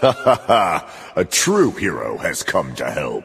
Ha ha ha! A true hero has come to help.